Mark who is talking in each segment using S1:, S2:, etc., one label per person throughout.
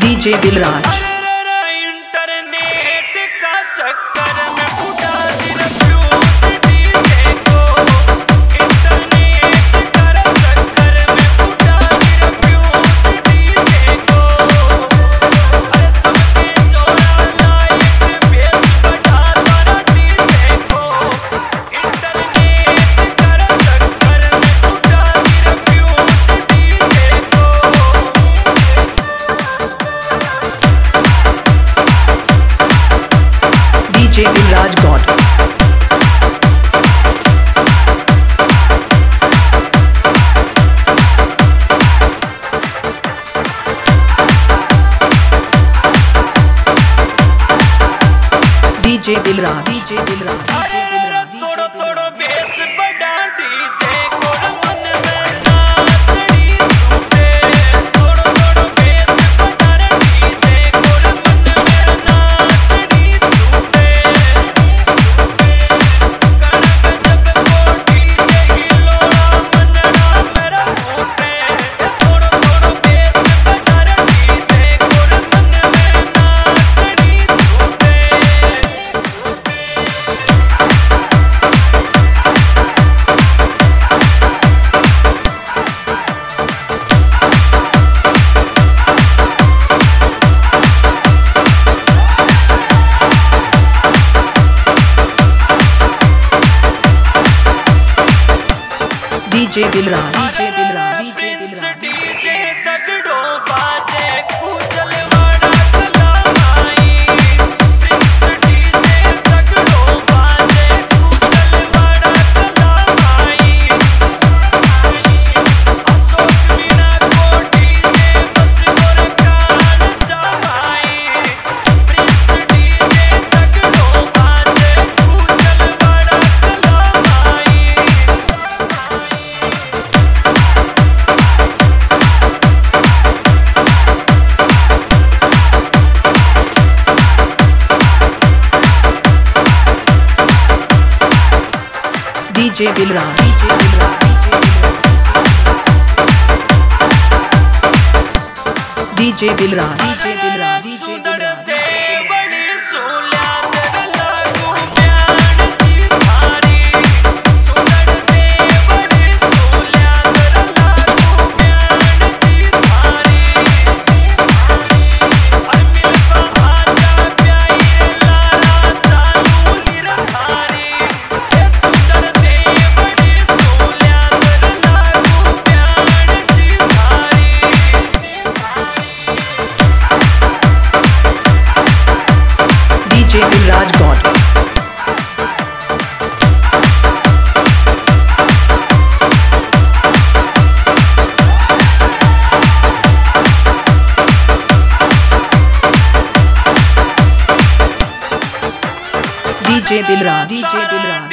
S1: DJ Dilraj. DJ
S2: Yuvraj God. DJ Dilraj. DJ Dilraj. DJ Dilraj.
S1: DJ
S2: Dilraj DJ Dilraj DJ Dilraj
S1: DJ
S2: Dilraj. DJ Dilraj.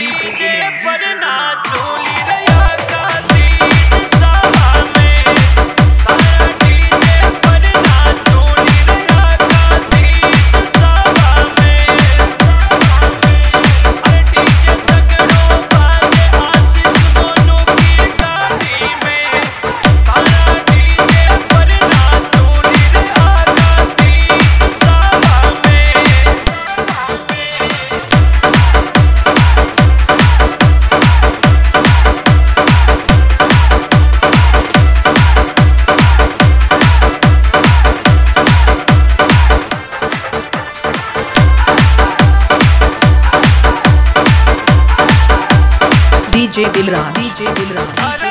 S2: DJ Dilraj. DJ Dilraj.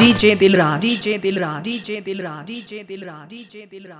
S2: DJ
S1: Dilra
S2: DJ Dilra DJ Dilra DJ Dilra DJ Dilra